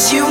Cause you